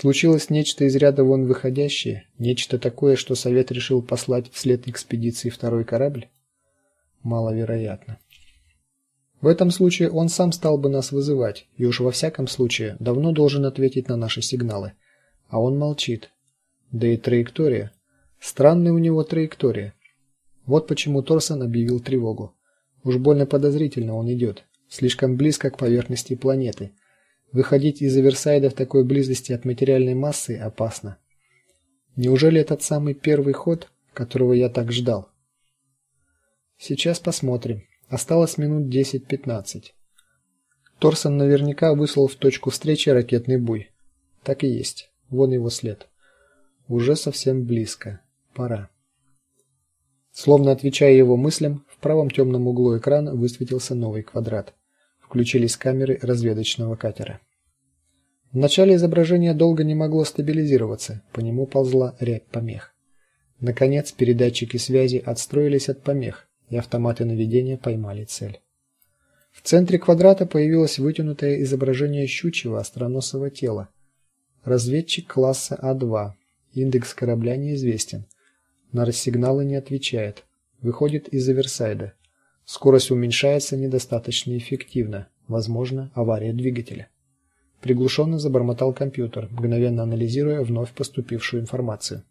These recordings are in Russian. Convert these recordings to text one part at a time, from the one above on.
Случилось нечто из ряда вон выходящее, нечто такое, что совет решил послать вслед экспедиции второй корабль? Маловероятно. В этом случае он сам стал бы нас вызывать, и уж во всяком случае давно должен ответить на наши сигналы. А он молчит. Да и траектория. Странная у него траектория. Вот почему Торсон объявил тревогу. Уж больно подозрительно он идет, слишком близко к поверхности планеты. Выходить из Эверсайда в такой близости от материальной массы опасно. Неужели этот самый первый ход, которого я так ждал? Сейчас посмотрим. Осталось минут 10-15. Торсон наверняка выслал в точку встречи ракетный буй. Так и есть. Вон его след. Уже совсем близко. Пора. Словно отвечая его мыслям, в правом темном углу экрана высветился новый квадрат. Включились камеры разведочного катера. В начале изображение долго не могло стабилизироваться, по нему ползла рябь помех. Наконец, передатчики связи отстроились от помех, и автоматы наведения поймали цель. В центре квадрата появилось вытянутое изображение щучьего остроносого тела. Разведчик класса А2. Индекс корабля неизвестен. На рассигналы не отвечает. Выходит из Эверсайда. Скорость уменьшается недостаточно эффективно. Возможно, авария двигателя. Приглушенно забормотал компьютер, мгновенно анализируя вновь поступившую информацию.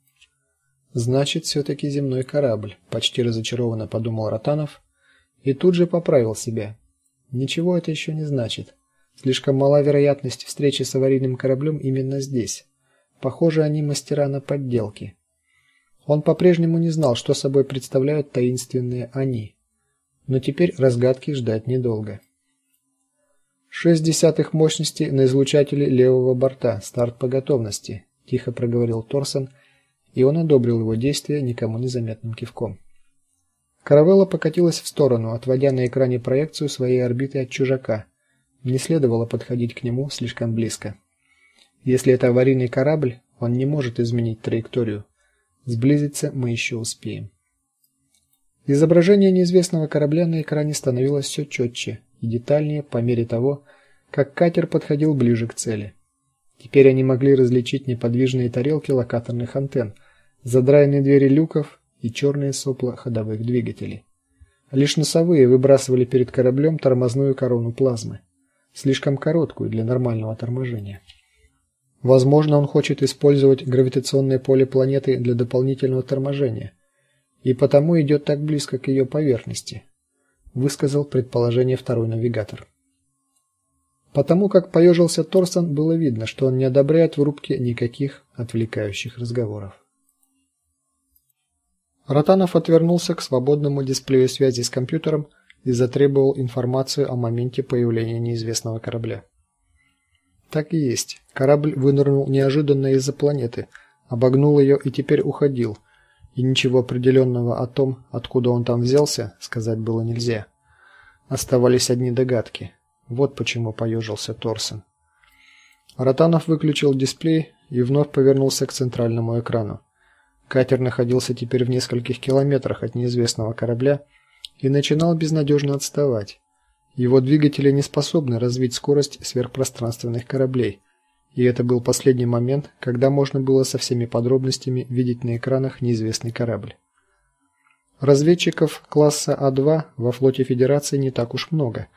Значит, все таки земной корабль, почти разочарованно подумал Ротанов и тут же поправил себя. Ничего это еще не значит. Слишком мала вероятность встречи с аварийным кораблем именно здесь. Похоже, они мастера на подделки. Он по-прежнему не знал, что собой представляют таинственные они. Но теперь разгадки ждать недолго. Шесть десятых мощности на излучателе левого борта. Старт по готовности, тихо проговорил Торсон и он одобрил его действия никому незаметным кивком. Каравелла покатилась в сторону, отводя на экране проекцию своей орбиты от чужака. Не следовало подходить к нему слишком близко. Если это аварийный корабль, он не может изменить траекторию. Сблизиться мы еще успеем. Изображение неизвестного корабля на экране становилось все четче и детальнее по мере того, как катер подходил ближе к цели. Теперь они могли различить неподвижные тарелки локаторных антенн, задраенные двери люков и черные сопла ходовых двигателей. Лишь носовые выбрасывали перед кораблем тормозную корону плазмы, слишком короткую для нормального торможения. Возможно, он хочет использовать гравитационное поле планеты для дополнительного торможения, и потому идет так близко к ее поверхности, высказал предположение второй навигатор. Потому как поежился Торсон, было видно, что он не одобряет в рубке никаких отвлекающих разговоров. Ротанов отвернулся к свободному дисплею связи с компьютером и затребовал информацию о моменте появления неизвестного корабля. Так и есть. Корабль вынырнул неожиданно из-за планеты, обогнул ее и теперь уходил. И ничего определенного о том, откуда он там взялся, сказать было нельзя. Оставались одни догадки. Вот почему поежился Торсон. Ротанов выключил дисплей и вновь повернулся к центральному экрану. Катер находился теперь в нескольких километрах от неизвестного корабля и начинал безнадежно отставать. Его двигатели не способны развить скорость сверхпространственных кораблей, и это был последний момент, когда можно было со всеми подробностями видеть на экранах неизвестный корабль. Разведчиков класса А2 во флоте Федерации не так уж много.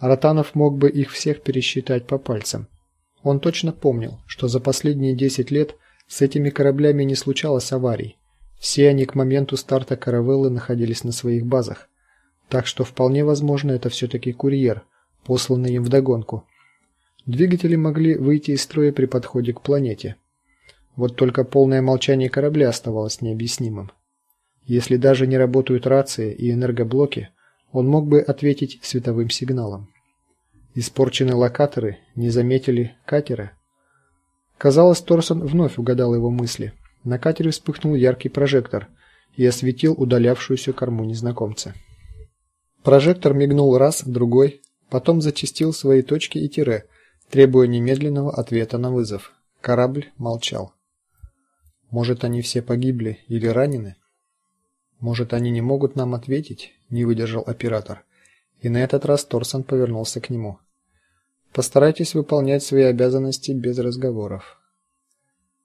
Ротанов мог бы их всех пересчитать по пальцам. Он точно помнил, что за последние 10 лет с этими кораблями не случалось аварий. Все они к моменту старта каравеллы находились на своих базах. Так что вполне возможно, это все таки курьер, посланный им вдогонку. Двигатели могли выйти из строя при подходе к планете. Вот только полное молчание корабля оставалось необъяснимым. Если даже не работают рации и энергоблоки, он мог бы ответить световым сигналом. Испорченные локаторы не заметили катера. Казалось, Торсон вновь угадал его мысли. На катере вспыхнул яркий прожектор и осветил удалявшуюся корму незнакомца. Прожектор мигнул раз, другой, потом зачастил свои точки и тире, требуя немедленного ответа на вызов. Корабль молчал. Может, они все погибли или ранены? Может, они не могут нам ответить? Не выдержал оператор. И на этот раз Торсон повернулся к нему. Постарайтесь выполнять свои обязанности без разговоров.